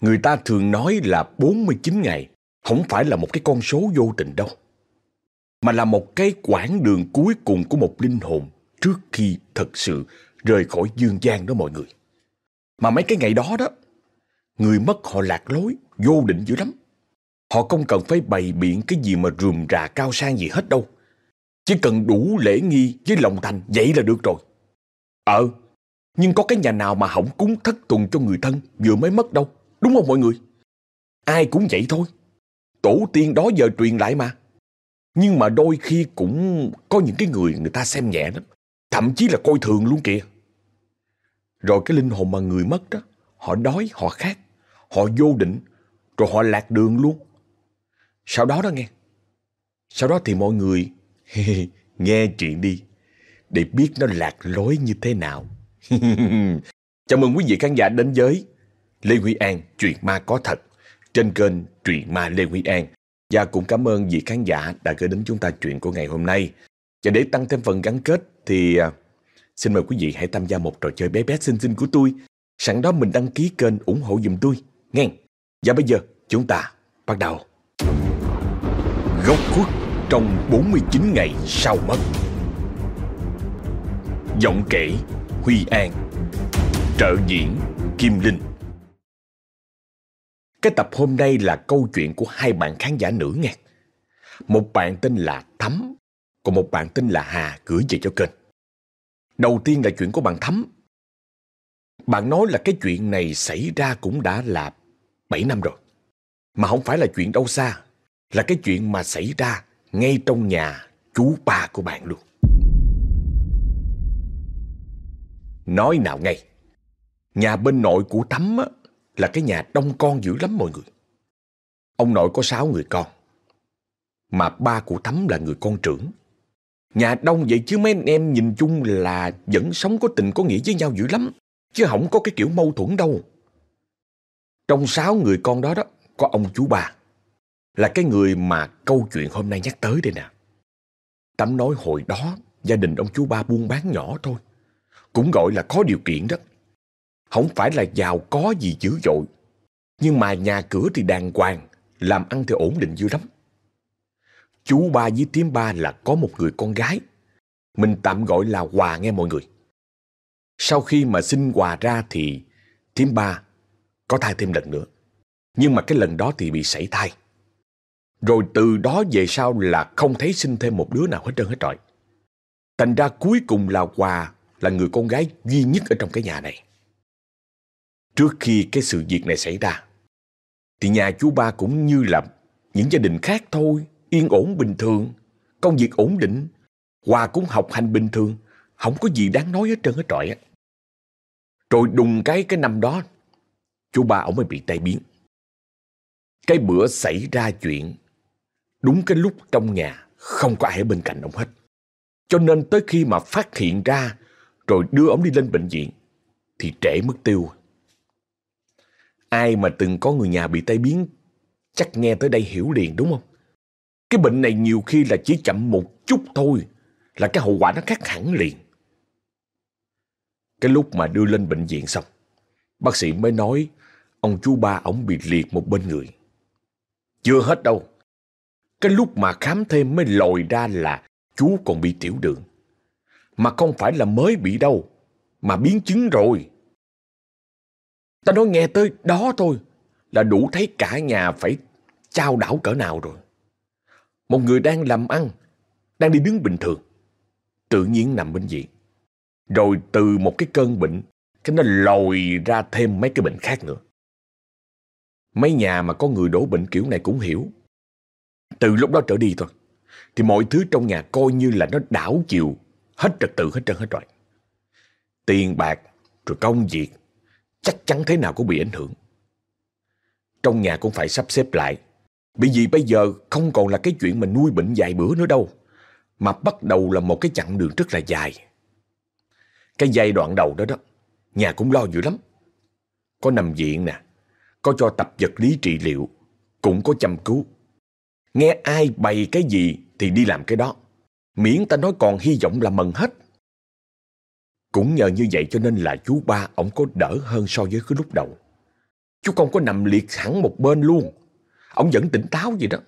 Người ta thường nói là 49 ngày không phải là một cái con số vô tình đâu. Mà là một cái quãng đường cuối cùng của một linh hồn trước khi thật sự rời khỏi dương gian đó mọi người. Mà mấy cái ngày đó đó, người mất họ lạc lối, vô định dữ lắm. Họ không cần phải bày biện cái gì mà rườm rà cao sang gì hết đâu. Chỉ cần đủ lễ nghi với lòng thành vậy là được rồi. Ờ, nhưng có cái nhà nào mà hỏng cúng thất tuần cho người thân vừa mới mất đâu. Đúng không mọi người? Ai cũng vậy thôi. Tổ tiên đó giờ truyền lại mà. Nhưng mà đôi khi cũng có những cái người người ta xem nhẹ lắm. Thậm chí là coi thường luôn kìa. Rồi cái linh hồn mà người mất đó, họ đói, họ khát, họ vô định, rồi họ lạc đường luôn. Sau đó đó nghe. Sau đó thì mọi người nghe chuyện đi để biết nó lạc lối như thế nào. Chào mừng quý vị khán giả đến với Lê Huy An, chuyện ma có thật trên kênh Truyện Ma Lê Huy An. Và cũng cảm ơn vị khán giả đã gửi đến chúng ta chuyện của ngày hôm nay. Và để tăng thêm phần gắn kết thì à, xin mời quý vị hãy tham gia một trò chơi bé bé xinh xinh của tôi. Sẵn đó mình đăng ký kênh ủng hộ giùm tôi. Nghe. Và bây giờ chúng ta bắt đầu. Gốc khuất trong 49 ngày sau mất. Giọng kể Huy An Trợ diễn Kim Linh cái tập hôm nay là câu chuyện của hai bạn khán giả nữ nghe. Một bạn tên là Thắm, còn một bạn tên là Hà gửi về cho kênh. Đầu tiên là chuyện của bạn Thắm. Bạn nói là cái chuyện này xảy ra cũng đã là 7 năm rồi. Mà không phải là chuyện đâu xa, là cái chuyện mà xảy ra ngay trong nhà chú ba của bạn luôn. Nói nào ngay, nhà bên nội của Thắm á, là cái nhà đông con dữ lắm mọi người. Ông nội có sáu người con, mà ba của Thắm là người con trưởng. Nhà đông vậy chứ mấy anh em nhìn chung là vẫn sống có tình có nghĩa với nhau dữ lắm, chứ không có cái kiểu mâu thuẫn đâu. Trong sáu người con đó đó, có ông chú ba, là cái người mà câu chuyện hôm nay nhắc tới đây nè. Tắm nói hồi đó, gia đình ông chú ba buôn bán nhỏ thôi cũng gọi là có điều kiện đó. Không phải là giàu có gì dữ dội, nhưng mà nhà cửa thì đàng hoàng, làm ăn thì ổn định dữ lắm. Chú ba với tím ba là có một người con gái, mình tạm gọi là Hòa nghe mọi người. Sau khi mà sinh Hòa ra thì tím ba có thai thêm lần nữa. Nhưng mà cái lần đó thì bị sảy thai. Rồi từ đó về sau là không thấy sinh thêm một đứa nào hết trơn hết trọi. Thành ra cuối cùng là Hòa là người con gái duy nhất ở trong cái nhà này. Trước khi cái sự việc này xảy ra, thì nhà chú ba cũng như là những gia đình khác thôi, yên ổn bình thường, công việc ổn định, Hòa cũng học hành bình thường, không có gì đáng nói hết trơn hết trọi á. Rồi đùng cái cái năm đó, chú ba ổng mới bị tai biến. Cái bữa xảy ra chuyện, đúng cái lúc trong nhà không có ai ở bên cạnh ông hết. Cho nên tới khi mà phát hiện ra rồi đưa ông đi lên bệnh viện, thì trễ mất tiêu. Ai mà từng có người nhà bị tai biến chắc nghe tới đây hiểu liền đúng không? Cái bệnh này nhiều khi là chỉ chậm một chút thôi là cái hậu quả nó khác hẳn liền. Cái lúc mà đưa lên bệnh viện xong, bác sĩ mới nói ông chú ba ổng bị liệt một bên người. Chưa hết đâu. Cái lúc mà khám thêm mới lòi ra là chú còn bị tiểu đường. Mà không phải là mới bị đâu, mà biến chứng rồi. Ta nói nghe tới đó thôi là đủ thấy cả nhà phải trao đảo cỡ nào rồi. Một người đang làm ăn, đang đi đứng bình thường, tự nhiên nằm bệnh viện. Rồi từ một cái cơn bệnh, cái nó lòi ra thêm mấy cái bệnh khác nữa. Mấy nhà mà có người đổ bệnh kiểu này cũng hiểu. Từ lúc đó trở đi thôi, thì mọi thứ trong nhà coi như là nó đảo chiều Hết trật tự hết trơn hết rồi. Tiền bạc, rồi công việc, chắc chắn thế nào cũng bị ảnh hưởng. Trong nhà cũng phải sắp xếp lại. Bởi vì bây giờ không còn là cái chuyện mà nuôi bệnh dài bữa nữa đâu. Mà bắt đầu là một cái chặng đường rất là dài. Cái giai đoạn đầu đó đó, nhà cũng lo dữ lắm. Có nằm viện nè, có cho tập vật lý trị liệu, cũng có chăm cứu. Nghe ai bày cái gì thì đi làm cái đó miễn ta nói còn hy vọng là mừng hết. Cũng nhờ như vậy cho nên là chú ba ổng có đỡ hơn so với cái lúc đầu. Chú không có nằm liệt hẳn một bên luôn. Ông vẫn tỉnh táo vậy đó.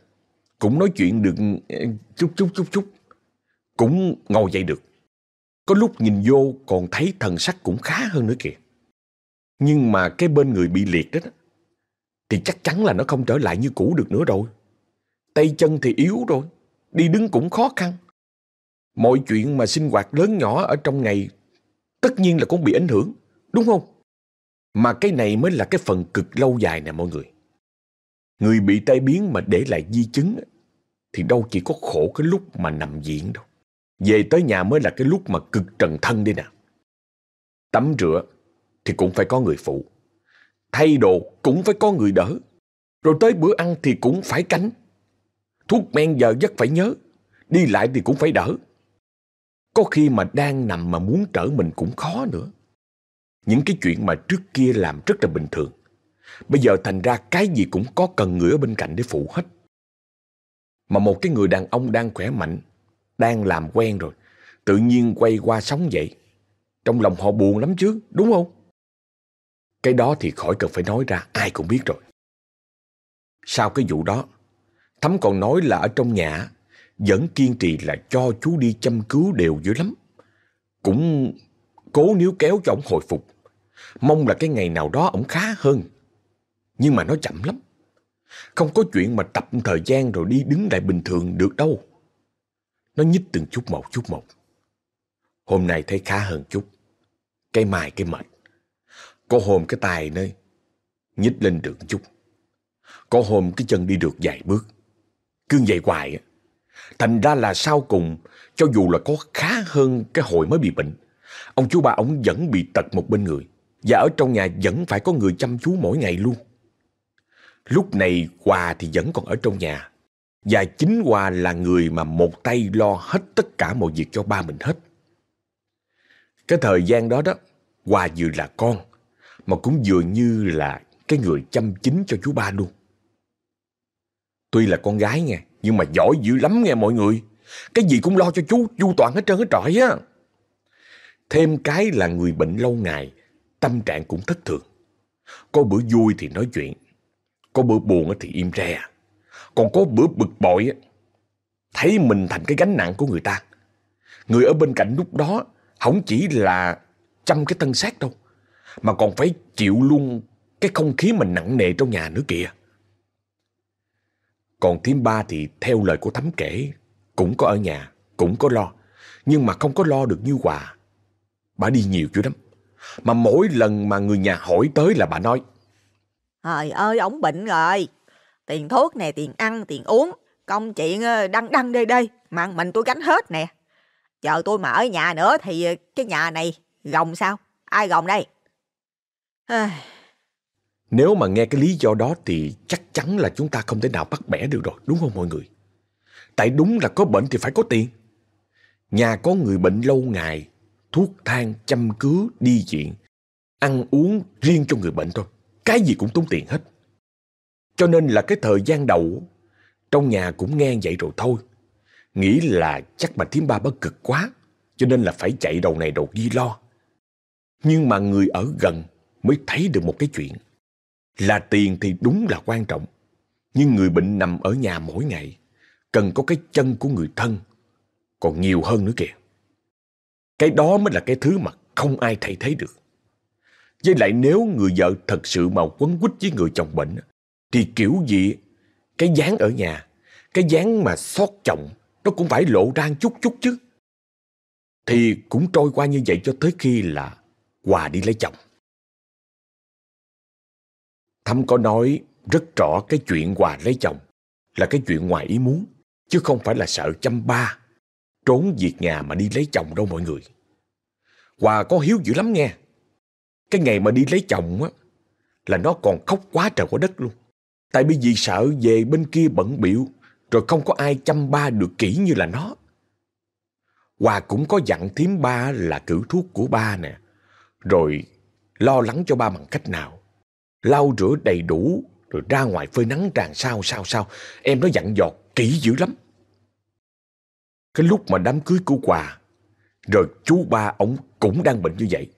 Cũng nói chuyện được eh, chút chút chút chút. Cũng ngồi dậy được. Có lúc nhìn vô còn thấy thần sắc cũng khá hơn nữa kìa. Nhưng mà cái bên người bị liệt đó thì chắc chắn là nó không trở lại như cũ được nữa rồi. Tay chân thì yếu rồi, đi đứng cũng khó khăn. Mọi chuyện mà sinh hoạt lớn nhỏ ở trong ngày tất nhiên là cũng bị ảnh hưởng, đúng không? Mà cái này mới là cái phần cực lâu dài nè mọi người. Người bị tai biến mà để lại di chứng thì đâu chỉ có khổ cái lúc mà nằm viện đâu. Về tới nhà mới là cái lúc mà cực trần thân đi nè. Tắm rửa thì cũng phải có người phụ. Thay đồ cũng phải có người đỡ. Rồi tới bữa ăn thì cũng phải cánh. Thuốc men giờ giấc phải nhớ. Đi lại thì cũng phải đỡ. Có khi mà đang nằm mà muốn trở mình cũng khó nữa. Những cái chuyện mà trước kia làm rất là bình thường. Bây giờ thành ra cái gì cũng có cần người ở bên cạnh để phụ hết. Mà một cái người đàn ông đang khỏe mạnh, đang làm quen rồi, tự nhiên quay qua sống vậy. Trong lòng họ buồn lắm chứ, đúng không? Cái đó thì khỏi cần phải nói ra, ai cũng biết rồi. Sau cái vụ đó, Thắm còn nói là ở trong nhà vẫn kiên trì là cho chú đi chăm cứu đều dữ lắm. Cũng cố níu kéo cho ổng hồi phục. Mong là cái ngày nào đó ổng khá hơn. Nhưng mà nó chậm lắm. Không có chuyện mà tập thời gian rồi đi đứng lại bình thường được đâu. Nó nhích từng chút một chút một. Hôm nay thấy khá hơn chút. Cái mài cái mệt. Có hôm cái tài nơi nhích lên được chút. Có hôm cái chân đi được vài bước. Cương dậy hoài á. Thành ra là sau cùng, cho dù là có khá hơn cái hồi mới bị bệnh, ông chú ba ông vẫn bị tật một bên người. Và ở trong nhà vẫn phải có người chăm chú mỗi ngày luôn. Lúc này Hòa thì vẫn còn ở trong nhà. Và chính Hòa là người mà một tay lo hết tất cả mọi việc cho ba mình hết. Cái thời gian đó đó, Hòa vừa là con, mà cũng vừa như là cái người chăm chính cho chú ba luôn. Tuy là con gái nghe, nhưng mà giỏi dữ lắm nghe mọi người. Cái gì cũng lo cho chú, chu toàn hết trơn hết trọi á. Thêm cái là người bệnh lâu ngày, tâm trạng cũng thất thường. Có bữa vui thì nói chuyện, có bữa buồn thì im re. Còn có bữa bực bội, thấy mình thành cái gánh nặng của người ta. Người ở bên cạnh lúc đó không chỉ là chăm cái thân xác đâu, mà còn phải chịu luôn cái không khí mình nặng nề trong nhà nữa kìa. Còn thím ba thì theo lời của Thắm kể, cũng có ở nhà, cũng có lo, nhưng mà không có lo được như Hòa. Bà đi nhiều chứ lắm. Mà mỗi lần mà người nhà hỏi tới là bà nói. Trời ơi, ổng bệnh rồi. Tiền thuốc nè, tiền ăn, tiền uống. Công chuyện ờ, đăng đăng đây đây. mà mình tôi gánh hết nè. Chờ tôi mà ở nhà nữa thì ờ, cái nhà này gồng sao? Ai gồng đây? Nếu mà nghe cái lý do đó thì chắc chắn là chúng ta không thể nào bắt bẻ được rồi, đúng không mọi người? Tại đúng là có bệnh thì phải có tiền. Nhà có người bệnh lâu ngày, thuốc thang, chăm cứu, đi viện, ăn uống riêng cho người bệnh thôi. Cái gì cũng tốn tiền hết. Cho nên là cái thời gian đầu, trong nhà cũng nghe vậy rồi thôi. Nghĩ là chắc bà thím ba bất cực quá, cho nên là phải chạy đầu này đầu kia lo. Nhưng mà người ở gần mới thấy được một cái chuyện. Là tiền thì đúng là quan trọng. Nhưng người bệnh nằm ở nhà mỗi ngày, cần có cái chân của người thân, còn nhiều hơn nữa kìa. Cái đó mới là cái thứ mà không ai thay thế được. Với lại nếu người vợ thật sự mà quấn quýt với người chồng bệnh, thì kiểu gì cái dáng ở nhà, cái dáng mà xót chồng, nó cũng phải lộ ra chút chút chứ. Thì cũng trôi qua như vậy cho tới khi là Hòa đi lấy chồng. Thắm có nói rất rõ cái chuyện Hòa lấy chồng là cái chuyện ngoài ý muốn, chứ không phải là sợ chăm ba, trốn việc nhà mà đi lấy chồng đâu mọi người. Hòa có hiếu dữ lắm nghe. Cái ngày mà đi lấy chồng á, là nó còn khóc quá trời quá đất luôn. Tại vì vì sợ về bên kia bận biệu, rồi không có ai chăm ba được kỹ như là nó. Hòa cũng có dặn thím ba là cử thuốc của ba nè, rồi lo lắng cho ba bằng cách nào. Lau rửa đầy đủ, rồi ra ngoài phơi nắng tràn sao sao sao. Em nó dặn dò kỹ dữ lắm. Cái lúc mà đám cưới của Hòa, rồi chú ba ông cũng đang bệnh như vậy.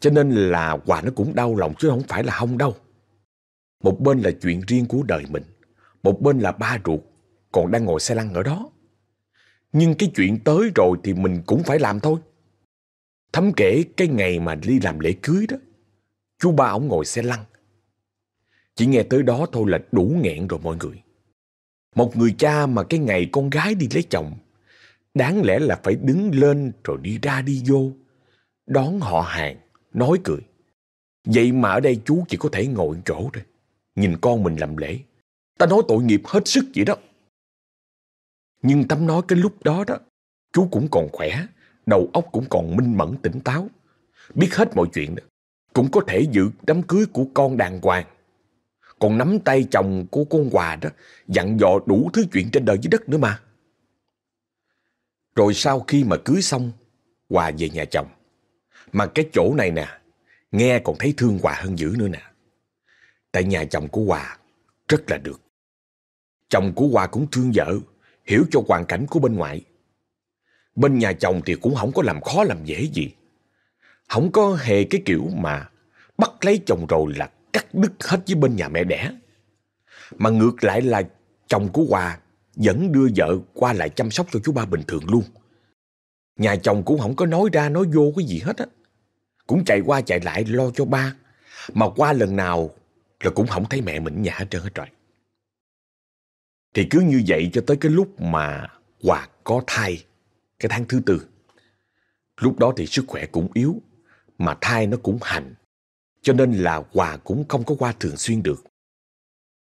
Cho nên là Hòa nó cũng đau lòng chứ không phải là không đâu. Một bên là chuyện riêng của đời mình, một bên là ba ruột, còn đang ngồi xe lăn ở đó. Nhưng cái chuyện tới rồi thì mình cũng phải làm thôi. Thấm kể cái ngày mà đi làm lễ cưới đó, chú ba ổng ngồi xe lăn. Chỉ nghe tới đó thôi là đủ nghẹn rồi mọi người. Một người cha mà cái ngày con gái đi lấy chồng, đáng lẽ là phải đứng lên rồi đi ra đi vô, đón họ hàng, nói cười. Vậy mà ở đây chú chỉ có thể ngồi chỗ thôi, nhìn con mình làm lễ. Ta nói tội nghiệp hết sức vậy đó. Nhưng Tâm nói cái lúc đó đó, chú cũng còn khỏe, đầu óc cũng còn minh mẫn tỉnh táo. Biết hết mọi chuyện đó. Cũng có thể giữ đám cưới của con đàng hoàng. Còn nắm tay chồng của con Hòa đó, dặn dò đủ thứ chuyện trên đời dưới đất nữa mà. Rồi sau khi mà cưới xong, Hòa về nhà chồng. Mà cái chỗ này nè, nghe còn thấy thương Hòa hơn dữ nữa nè. Tại nhà chồng của Hòa rất là được. Chồng của Hòa cũng thương vợ, hiểu cho hoàn cảnh của bên ngoại. Bên nhà chồng thì cũng không có làm khó làm dễ gì. Không có hề cái kiểu mà bắt lấy chồng rồi là cắt đứt hết với bên nhà mẹ đẻ. Mà ngược lại là chồng của Hòa vẫn đưa vợ qua lại chăm sóc cho chú ba bình thường luôn. Nhà chồng cũng không có nói ra nói vô cái gì hết á. Cũng chạy qua chạy lại lo cho ba. Mà qua lần nào là cũng không thấy mẹ mình nhà hết trơn hết rồi. Thì cứ như vậy cho tới cái lúc mà Hòa có thai, cái tháng thứ tư. Lúc đó thì sức khỏe cũng yếu, mà thai nó cũng hành. Cho nên là Hòa cũng không có qua thường xuyên được.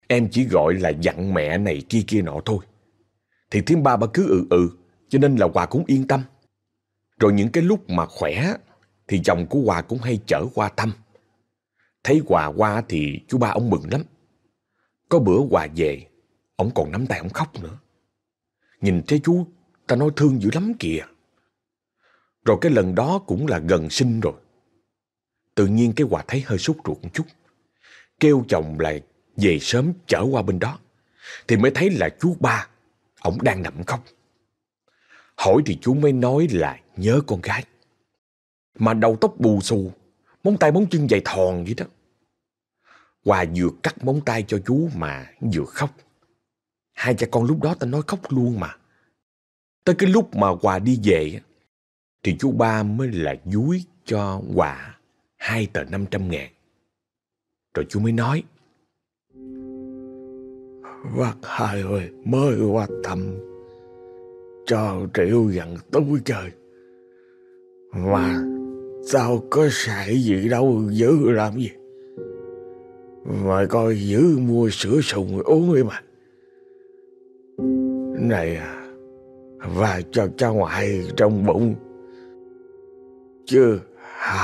Em chỉ gọi là dặn mẹ này kia kia nọ thôi. Thì thiên ba bà cứ ừ ừ, cho nên là Hòa cũng yên tâm. Rồi những cái lúc mà khỏe, thì chồng của Hòa cũng hay chở qua thăm. Thấy Hòa qua thì chú ba ông mừng lắm. Có bữa Hòa về, ông còn nắm tay ông khóc nữa. Nhìn thấy chú, ta nói thương dữ lắm kìa. Rồi cái lần đó cũng là gần sinh rồi. Tự nhiên cái Hòa thấy hơi sốt ruột một chút. Kêu chồng là về sớm chở qua bên đó. Thì mới thấy là chú ba, ông đang nằm khóc. Hỏi thì chú mới nói là nhớ con gái. Mà đầu tóc bù xù, móng tay móng chân dày thòn vậy đó. Hòa vừa cắt móng tay cho chú mà vừa khóc. Hai cha con lúc đó ta nói khóc luôn mà. Tới cái lúc mà Hòa đi về, thì chú ba mới là dúi cho Hòa hai tờ năm trăm ngàn. Rồi chú mới nói. Bác hai ơi, mới qua thăm, cho triệu dặn túi trời. Mà sao có xảy gì đâu giữ làm gì. Mà coi giữ mua sữa sùng uống đi mà. Này à, và cho cha ngoại trong bụng. Chứ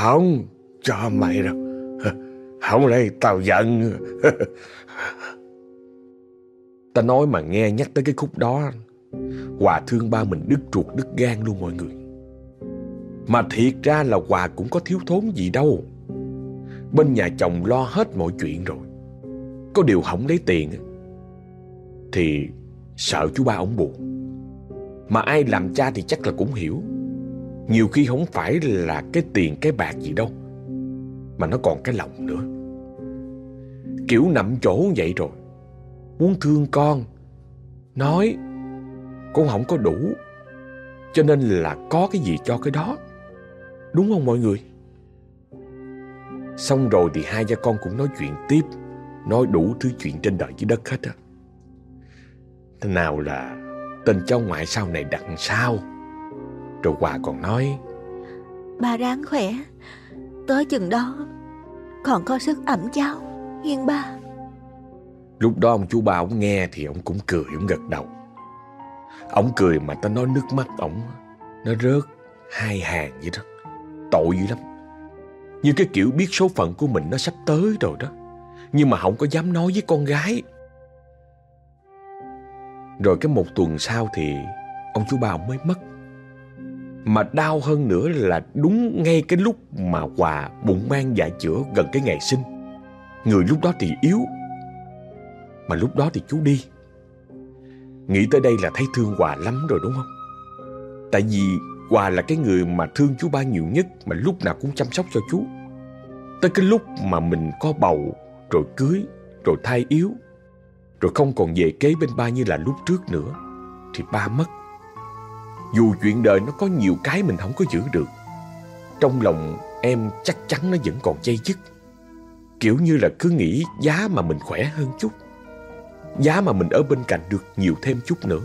không cho mày đâu. Không lấy tao giận. Ta nói mà nghe nhắc tới cái khúc đó, Hòa thương ba mình đứt ruột đứt gan luôn mọi người. Mà thiệt ra là Hòa cũng có thiếu thốn gì đâu. Bên nhà chồng lo hết mọi chuyện rồi. Có điều không lấy tiền thì sợ chú ba ổng buồn. Mà ai làm cha thì chắc là cũng hiểu. Nhiều khi không phải là cái tiền cái bạc gì đâu. Mà nó còn cái lòng nữa. Kiểu nằm chỗ vậy rồi. Muốn thương con. Nói cũng không có đủ. Cho nên là có cái gì cho cái đó. Đúng không mọi người? Xong rồi thì hai cha con cũng nói chuyện tiếp. Nói đủ thứ chuyện trên đời dưới đất hết á. Thế nào là tên cháu ngoại sau này đặt sao? Rồi Hòa còn nói, Bà ráng khỏe Tới chừng đó, Còn có sức ẩm cháo Nghiên ba. Lúc đó ông chú ba ông nghe thì ông cũng cười, ông gật đầu. Ông cười mà ta nói nước mắt ông Nó rớt hai hàng vậy đó. Tội dữ lắm. Như cái kiểu biết số phận của mình nó sắp tới rồi đó. Nhưng mà không có dám nói với con gái. Rồi cái một tuần sau thì Ông chú ba ông mới mất. Mà đau hơn nữa là đúng ngay cái lúc mà Hòa bụng mang dạ chữa gần cái ngày sinh Người lúc đó thì yếu Mà lúc đó thì chú đi Nghĩ tới đây là thấy thương Hòa lắm rồi đúng không? Tại vì Hòa là cái người mà thương chú ba nhiều nhất Mà lúc nào cũng chăm sóc cho chú Tới cái lúc mà mình có bầu Rồi cưới rồi thai yếu, rồi không còn về kế bên ba như là lúc trước nữa, thì ba mất. Dù chuyện đời nó có nhiều cái mình không có giữ được, trong lòng em chắc chắn nó vẫn còn dây dứt. Kiểu như là cứ nghĩ giá mà mình khỏe hơn chút, giá mà mình ở bên cạnh được nhiều thêm chút nữa,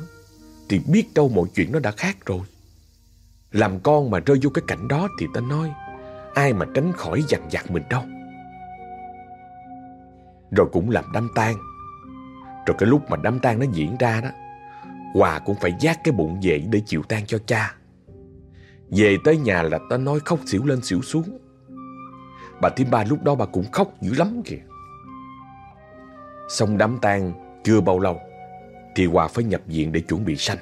thì biết đâu mọi chuyện nó đã khác rồi. Làm con mà rơi vô cái cảnh đó thì ta nói Ai mà tránh khỏi dằn vặt mình đâu Rồi cũng làm đám tang Rồi cái lúc mà đám tang nó diễn ra đó Hòa cũng phải giác cái bụng về để chịu tang cho cha Về tới nhà là ta nói khóc xỉu lên xỉu xuống Bà Thím Ba lúc đó bà cũng khóc dữ lắm kìa Xong đám tang chưa bao lâu Thì Hòa phải nhập viện để chuẩn bị sanh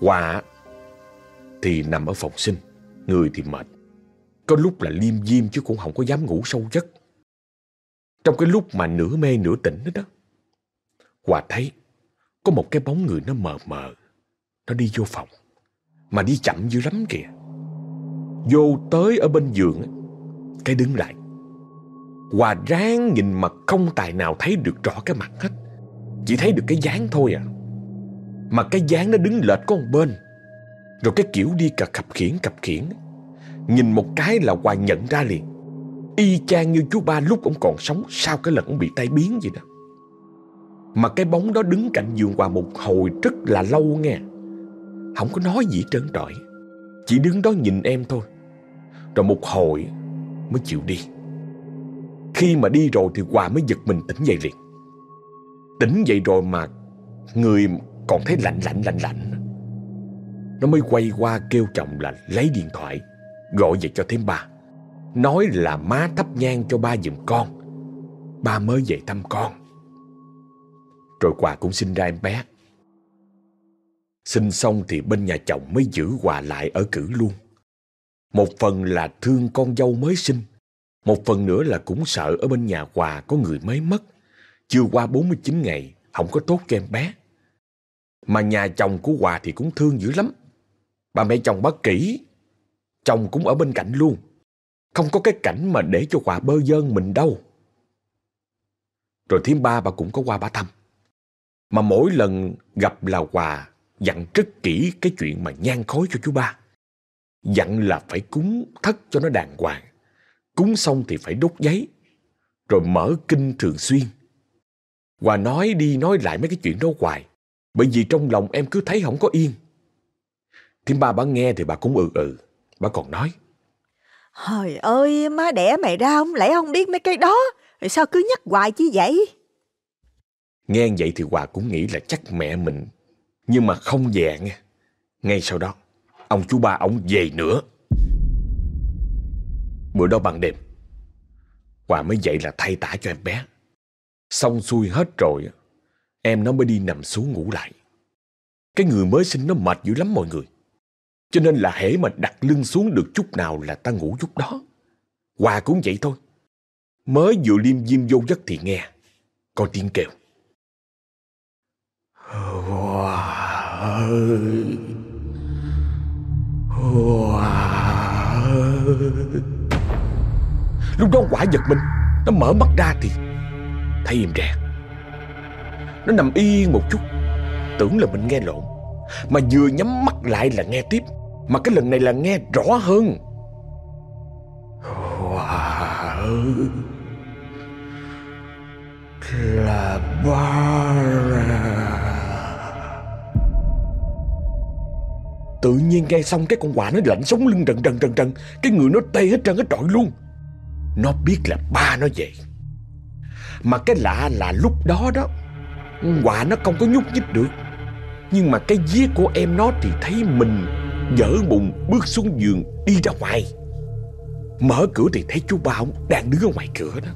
Hòa thì nằm ở phòng sinh, người thì mệt. Có lúc là liêm diêm chứ cũng không có dám ngủ sâu giấc. Trong cái lúc mà nửa mê nửa tỉnh đó, đó Hòa thấy có một cái bóng người nó mờ mờ. Nó đi vô phòng, mà đi chậm dữ lắm kìa. Vô tới ở bên giường, cái đứng lại. Hòa ráng nhìn mà không tài nào thấy được rõ cái mặt hết. Chỉ thấy được cái dáng thôi à. Mà cái dáng nó đứng lệch có một bên. Rồi cái kiểu đi cà khập khiển cập khiển Nhìn một cái là hòa nhận ra liền Y chang như chú ba lúc ông còn sống Sau cái lần ông bị tai biến vậy đó mà cái bóng đó đứng cạnh giường Hòa một hồi rất là lâu nghe. Không có nói gì trơn trọi. Chỉ đứng đó nhìn em thôi. Rồi một hồi mới chịu đi. Khi mà đi rồi thì Hòa mới giật mình tỉnh dậy liền. Tỉnh dậy rồi mà Người còn thấy lạnh lạnh lạnh lạnh. Nó mới quay qua kêu chồng là lấy điện thoại, Gọi về cho thêm ba. Nói là má thắp nhang cho ba giùm con. Ba mới về thăm con. Rồi quà cũng sinh ra em bé. Sinh xong thì bên nhà chồng mới giữ quà lại ở cử luôn. Một phần là thương con dâu mới sinh. Một phần nữa là cũng sợ ở bên nhà quà có người mới mất. Chưa qua 49 ngày, Không có tốt cho em bé. Mà nhà chồng của Hòa thì cũng thương dữ lắm. Bà mẹ chồng bất kỹ. Chồng cũng ở bên cạnh luôn. Không có cái cảnh mà để cho Hòa bơ dơn mình đâu. Rồi thiếm ba bà cũng có qua bà thăm. Mà mỗi lần gặp là Hòa Dặn rất kỹ cái chuyện mà nhan khói cho chú ba Dặn là phải cúng thất cho nó đàng hoàng Cúng xong thì phải đốt giấy Rồi mở kinh thường xuyên Hòa nói đi nói lại mấy cái chuyện đó hoài Bởi vì trong lòng em cứ thấy không có yên Thiếm ba bà nghe thì bà cũng ừ ừ. Bà còn nói. Trời ơi, má đẻ mày ra không lẽ không biết mấy cái đó. Rồi sao cứ nhắc hoài chứ vậy? Nghe vậy thì Hòa cũng nghĩ là chắc mẹ mình. Nhưng mà không về nghe. Ngay sau đó, ông chú ba ông về nữa. Bữa đó ban đêm, Hòa mới dậy là thay tả cho em bé. Xong xuôi hết rồi, em nó mới đi nằm xuống ngủ lại. Cái người mới sinh nó mệt dữ lắm mọi người. Cho nên là hễ mà đặt lưng xuống được chút nào là ta ngủ chút đó. Hòa cũng vậy thôi. Mới vừa liêm diêm vô giấc thì nghe. Có tiếng kêu. Hòa ơi! Hòa ơi! Lúc đó quả giật mình. Nó mở mắt ra thì thấy im rè. Nó nằm yên một chút. Tưởng là mình nghe lộn. Mà vừa nhắm mắt lại là nghe tiếp mà cái lần này là nghe rõ hơn Wow Là ba Tự nhiên nghe xong cái con quạ nó lạnh sống lưng trần trần trần trần. Cái người nó tê hết trơn, hết trọi luôn. Nó biết là ba nó vậy Mà cái lạ là lúc đó đó quạ nó không có nhúc nhích được. Nhưng mà cái vía của em nó thì thấy mình Dở bụng bước xuống giường đi ra ngoài. Mở cửa thì thấy chú ba ông đang đứng ở ngoài cửa đó.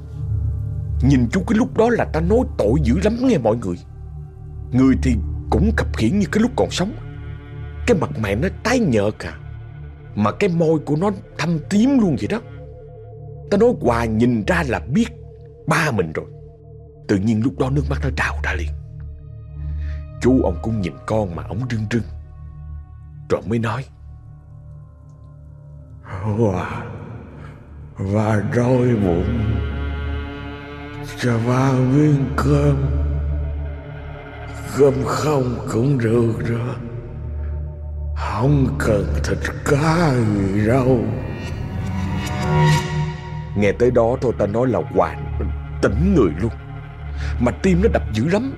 Nhìn chú cái lúc đó là ta nói tội dữ lắm nghe mọi người. Người thì cũng khập khiển như cái lúc còn sống. Cái mặt mày nó tái nhợt à. Mà cái môi của nó thâm tím luôn vậy đó. Ta nói Hòa nhìn ra là biết ba mình rồi. Tự nhiên lúc đó nước mắt nó trào ra liền. Chú ông cũng nhìn con mà ông rưng rưng. Rồi mới nói. Hòa, và đói bụng. Cho ba miếng cơm. Cơm không cũng được rồi. Không cần thịt cá gì đâu. Nghe tới đó thôi ta nói là Hoàng tỉnh người luôn. Mà tim nó đập dữ lắm.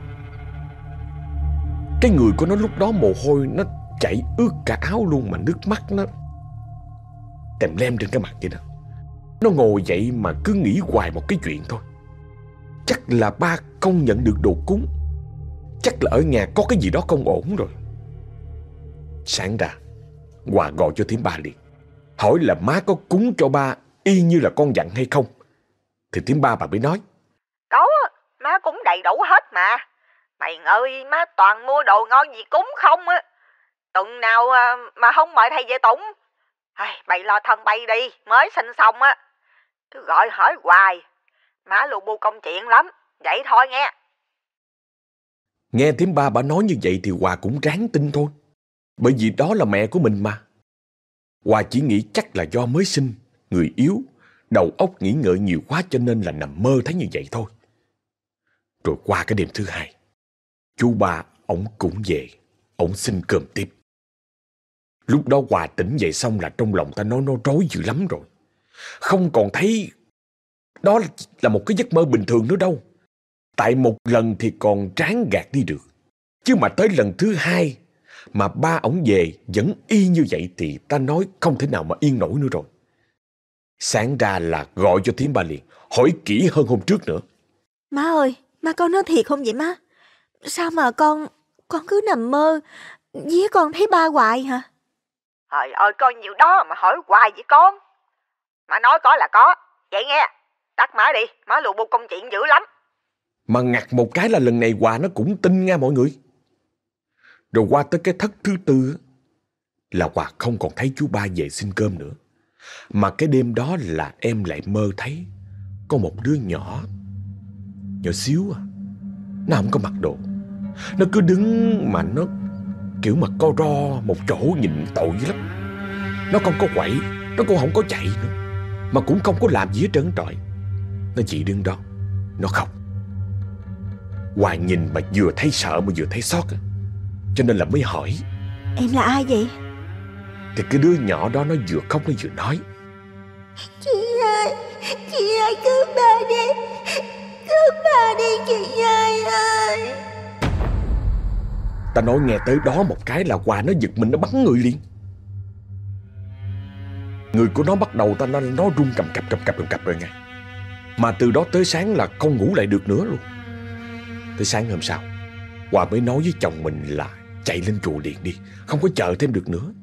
Cái người của nó lúc đó mồ hôi, Nó chảy ướt cả áo luôn Mà nước mắt nó Tèm lem trên cái mặt vậy đó. Nó ngồi dậy mà cứ nghĩ hoài một cái chuyện thôi. Chắc là ba không nhận được đồ cúng. Chắc là ở nhà có cái gì đó không ổn rồi. Sáng ra Hòa gọi cho thím ba liền Hỏi là má có cúng cho ba Y như là con dặn hay không Thì thím ba bà mới nói Có, má cúng đầy đủ hết mà. Mày ơi, má toàn mua đồ ngon gì cúng không á. Tuần nào à, mà không mời thầy về tụng. Ai, bày lo thân bay đi, mới sinh xong á. Cứ gọi hỏi hoài. Má lù bu công chuyện lắm. Vậy thôi nghe. Nghe thím ba bà nói như vậy thì Hòa cũng ráng tin thôi. Bởi vì đó là mẹ của mình mà. Hòa chỉ nghĩ chắc là do mới sinh, người yếu, đầu óc nghĩ ngợi nhiều quá cho nên là nằm mơ thấy như vậy thôi. Rồi qua cái đêm thứ hai, chú ba ổng cũng về, ổng xin cơm tiếp. Lúc đó Hòa tỉnh dậy xong là trong lòng ta nói nó rối dữ lắm rồi. Không còn thấy đó là một cái giấc mơ bình thường nữa đâu. Tại một lần thì còn tráng gạt đi được. Chứ mà tới lần thứ hai mà ba ổng về vẫn y như vậy thì ta nói không thể nào mà yên nổi nữa rồi. Sáng ra là gọi cho thím ba liền, hỏi kỹ hơn hôm trước nữa. Má ơi, má có nói thiệt không vậy má? Sao mà con, con cứ nằm mơ, dí con thấy ba hoài hả? Trời ơi, coi nhiều đó mà hỏi hoài vậy con. Má nói có là có. Vậy nghe. Tắt má đi, má lù bu công chuyện dữ lắm. Mà ngặt một cái là lần này Hòa nó cũng tin nha mọi người. Rồi qua tới cái thất thứ tư là Hòa không còn thấy chú ba về xin cơm nữa. Mà cái đêm đó là em lại mơ thấy có một đứa nhỏ, nhỏ xíu à, nó không có mặc đồ. Nó cứ đứng mà nó kiểu mà co ro một chỗ nhìn tội dữ lắm. Nó không có quậy, nó cũng không có chạy nữa. Mà cũng không có làm gì hết trơn trọi. Nó chỉ đứng đó, nó khóc. Hòa nhìn mà vừa thấy sợ mà vừa thấy xót à. Cho nên là mới hỏi. Em là ai vậy? Thì cái đứa nhỏ đó nó vừa khóc nó vừa nói. Chị ơi, chị ơi cứu ba đi, cứu ba đi chị ơi ơi. Ta nói nghe tới đó một cái là Hòa nó giật mình nó bắn người liền. Người của nó bắt đầu ta nó, nó run cầm cập cầm cập cầm cập rồi nghe. Mà từ đó tới sáng là không ngủ lại được nữa luôn. Tới sáng hôm sau Hòa mới nói với chồng mình là chạy lên chùa liền đi, Không có chờ thêm được nữa.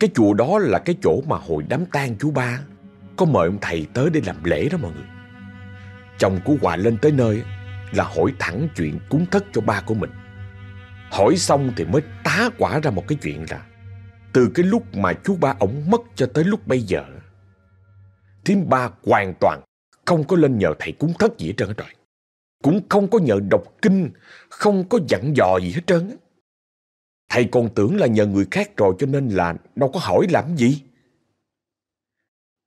Cái chùa đó là cái chỗ mà hồi đám tang chú ba. Có mời ông thầy tới để làm lễ đó mọi người. Chồng của Hòa lên tới nơi Là hỏi thẳng chuyện cúng thất cho ba của mình. Hỏi xong thì mới tá quả ra một cái chuyện là, Từ cái lúc mà chú ba ổng mất cho tới lúc bây giờ, Thím ba hoàn toàn không có lên nhờ thầy cúng thất gì hết trơn hết rồi Cũng không có nhờ đọc kinh, Không có dặn dò gì hết trơn á. Thầy còn tưởng là nhờ người khác rồi cho nên là đâu có hỏi làm gì.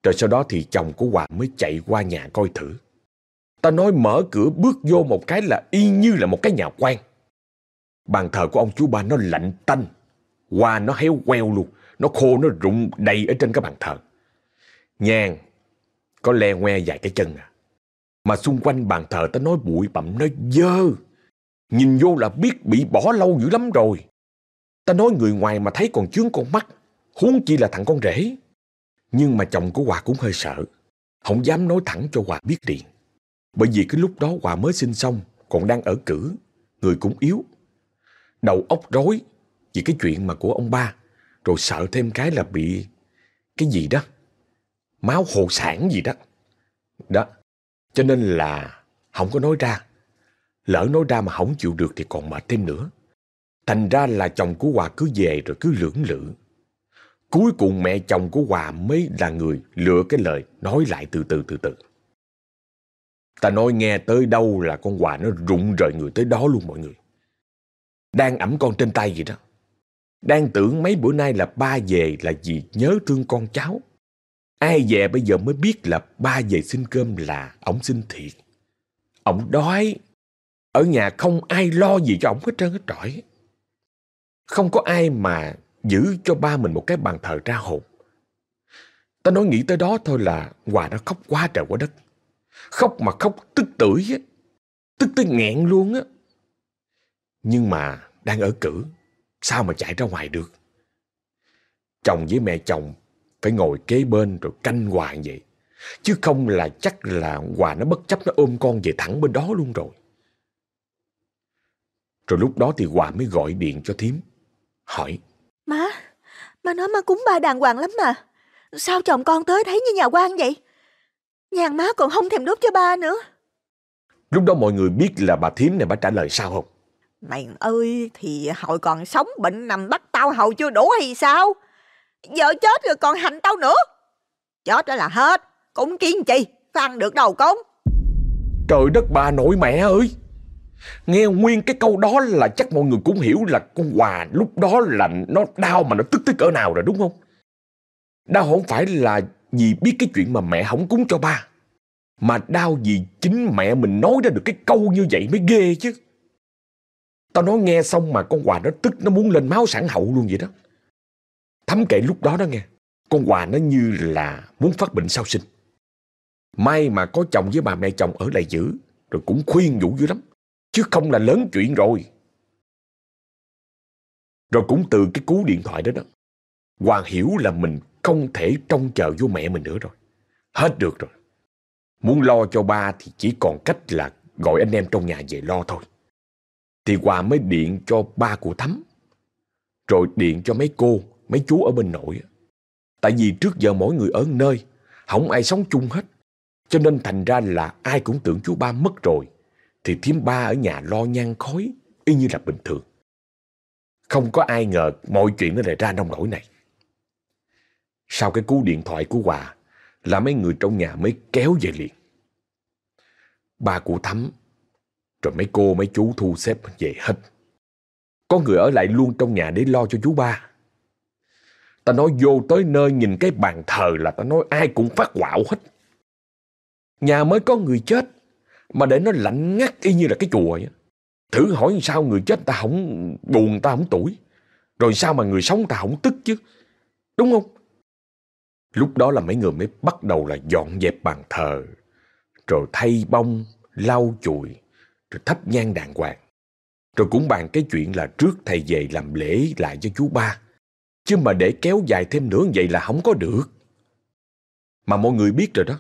Rồi sau đó thì chồng của Hòa mới chạy qua nhà coi thử. Ta nói mở cửa bước vô một cái là y như là một cái nhà quan. Bàn thờ của ông chú ba nó lạnh tanh. Hoa nó héo queo luôn. Nó khô, nó rụng đầy ở trên cái bàn thờ. Nhàn Có le ngoe vài cái chân à. Mà xung quanh bàn thờ ta nói bụi bặm, nó dơ. Nhìn vô là biết bị bỏ lâu dữ lắm rồi. Ta nói người ngoài mà thấy còn chướng con mắt Huống chi là thằng con rể Nhưng mà chồng của Hòa cũng hơi sợ Không dám nói thẳng cho Hòa biết liền Bởi vì cái lúc đó Hòa mới sinh xong Còn đang ở cử Người cũng yếu đầu óc rối vì cái chuyện mà của ông ba, rồi sợ thêm cái là bị cái gì đó, máu hồ sản gì đó. Đó, cho nên là không có nói ra. Lỡ nói ra mà không chịu được thì còn mệt thêm nữa. Thành ra là chồng của Hòa cứ về rồi cứ lưỡng lự. Cuối cùng mẹ chồng của Hòa mới là người lựa cái lời nói lại từ từ từ từ. Ta nói nghe tới đâu là con Hòa nó rụng rời người tới đó luôn mọi người. Đang ẩm con trên tay vậy đó. Đang tưởng mấy bữa nay là ba về là vì nhớ thương con cháu. Ai về bây giờ mới biết là ba về xin cơm là ổng xin thiệt. Ông đói. Ở nhà không ai lo gì cho ông hết trơn hết trọi. Không có ai mà giữ cho ba mình một cái bàn thờ ra hồn. Ta nói nghĩ tới đó thôi là Hòa nó khóc quá trời quá đất. Khóc mà khóc tức tưởi á. Tức tới nghẹn luôn á. Nhưng mà đang ở cử. Sao mà chạy ra ngoài được? Chồng với mẹ chồng phải ngồi kế bên rồi canh hoài vậy. Chứ không là chắc là Hòa nó bất chấp nó ôm con về thẳng bên đó luôn rồi. Rồi lúc đó thì Hòa mới gọi điện cho thím. Hỏi. Má, má nói má cúng ba đàng hoàng lắm mà. Sao chồng con tới thấy như nhà quan vậy? Nhàn má còn không thèm đốt cho ba nữa. Lúc đó mọi người biết là bà thím này bà trả lời sao không? Mày ơi, thì hồi còn sống bệnh nằm bắt tao hầu chưa đủ hay sao? Giờ chết rồi còn hành tao nữa. Chết đó là hết, cũng kiến chi, phan được đầu cống. Trời đất bà nội mẹ ơi! Nghe nguyên cái câu đó là chắc mọi người cũng hiểu là con Hòa lúc đó là nó đau mà nó tức tới cỡ nào rồi, đúng không? Đau không phải là vì biết cái chuyện mà mẹ không cúng cho ba. Mà đau vì chính mẹ mình nói ra được cái câu như vậy mới ghê chứ. Tao nói nghe xong mà con Hòa nó tức, nó muốn lên máu sản hậu luôn vậy đó. Thấm kệ lúc đó đó nghe. Con Hòa nó như là muốn phát bệnh sau sinh. May mà có chồng với bà mẹ chồng ở lại giữ. Rồi cũng khuyên nhủ dữ lắm. Chứ không là lớn chuyện rồi. Rồi cũng từ cái cú điện thoại đó đó. Hoàng hiểu là mình không thể trông chờ vô mẹ mình nữa rồi. Hết được rồi. Muốn lo cho ba thì chỉ còn cách là gọi anh em trong nhà về lo thôi. Thì Hoàng mới điện cho ba của Thắm. Rồi điện cho mấy cô, mấy chú ở bên nội. Tại vì trước giờ mỗi người ở nơi, không ai sống chung hết. Cho nên thành ra là ai cũng tưởng chú ba mất rồi. Thì thím ba ở nhà lo nhang khói, y như là bình thường. Không có ai ngờ mọi chuyện nó lại ra nông nổi này. Sau cái cú điện thoại của Hòa là mấy người trong nhà mới kéo về liền. Ba của Thắm, rồi mấy cô mấy chú thu xếp về hết. Có người ở lại luôn trong nhà để lo cho chú ba. Ta nói vô tới nơi nhìn cái bàn thờ là ta nói ai cũng phát quạo hết. Nhà mới có người chết, mà để nó lạnh ngắt y như là cái chùa vậy. Thử hỏi sao người chết ta không buồn ta không tuổi. Rồi sao mà người sống ta không tức chứ. Đúng không? Lúc đó là mấy người mới bắt đầu là dọn dẹp bàn thờ, rồi thay bông, lau chùi, rồi thắp nhang đàng hoàng. Rồi cũng bàn cái chuyện là trước thầy về làm lễ lại cho chú ba. Chứ mà để kéo dài thêm nữa vậy là không có được. Mà mọi người biết rồi đó.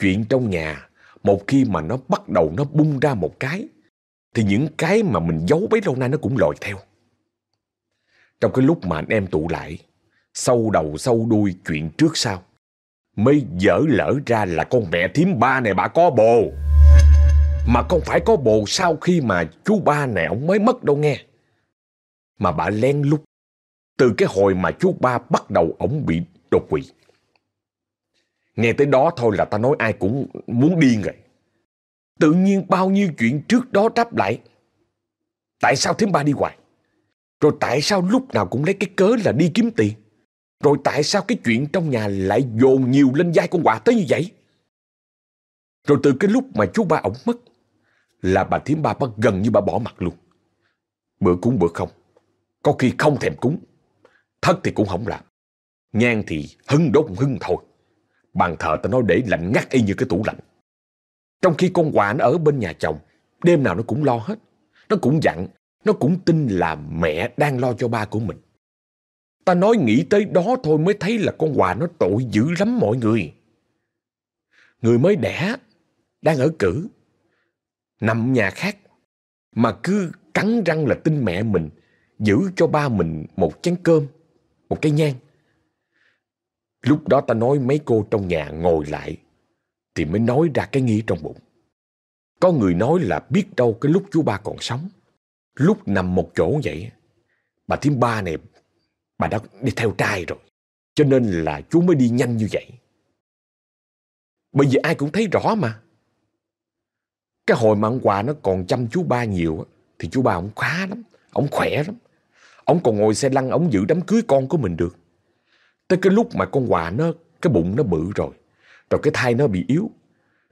Chuyện trong nhà, một khi mà nó bắt đầu nó bung ra một cái, thì những cái mà mình giấu bấy lâu nay nó cũng lòi theo. Trong cái lúc mà anh em tụ lại, sâu đầu sâu đuôi chuyện trước sau. Mới dở lỡ ra là con mẹ thím ba này bà có bồ. Mà không phải có bồ sau khi mà chú ba này ông mới mất đâu nghe. Mà bà len lút từ cái hồi mà chú ba bắt đầu ổng bị đột quỵ. Nghe tới đó thôi là ta nói ai cũng muốn điên rồi. Tự nhiên bao nhiêu chuyện trước đó đáp lại. Tại sao thím ba đi hoài? Rồi tại sao lúc nào cũng lấy cái cớ là đi kiếm tiền? Rồi tại sao cái chuyện trong nhà lại dồn nhiều lên vai con quà tới như vậy? Rồi từ cái lúc mà chú ba ổng mất, là bà thím ba bắt gần như bà bỏ mặt luôn. Bữa cúng bữa không, có khi không thèm cúng, thất thì cũng không làm. Nhang thì hưng đốt hưng thôi. Bàn thờ tao nói để lạnh ngắt y như cái tủ lạnh. Trong khi con quà nó ở bên nhà chồng, đêm nào nó cũng lo hết. Nó cũng dặn, nó cũng tin là mẹ đang lo cho ba của mình. Ta nói nghĩ tới đó thôi mới thấy là con quà nó tội dữ lắm mọi người. Người mới đẻ, đang ở cử, nằm nhà khác, mà cứ cắn răng là tin mẹ mình, giữ cho ba mình một chén cơm, một cái nhang. Lúc đó ta nói mấy cô trong nhà ngồi lại, thì mới nói ra cái nghi trong bụng. Có người nói là biết đâu cái lúc chú ba còn sống, lúc nằm một chỗ vậy, bà thím ba này Bà đã đi theo trai rồi. Cho nên là chú mới đi nhanh như vậy. Bởi vì ai cũng thấy rõ mà. Cái hồi mà ông Hòa nó còn chăm chú ba nhiều thì chú ba ông khá lắm. Ông khỏe lắm. Ông còn ngồi xe lăn ông giữ đám cưới con của mình được. Tới cái lúc mà con quà nó, cái bụng nó bự rồi. Rồi cái thai nó bị yếu.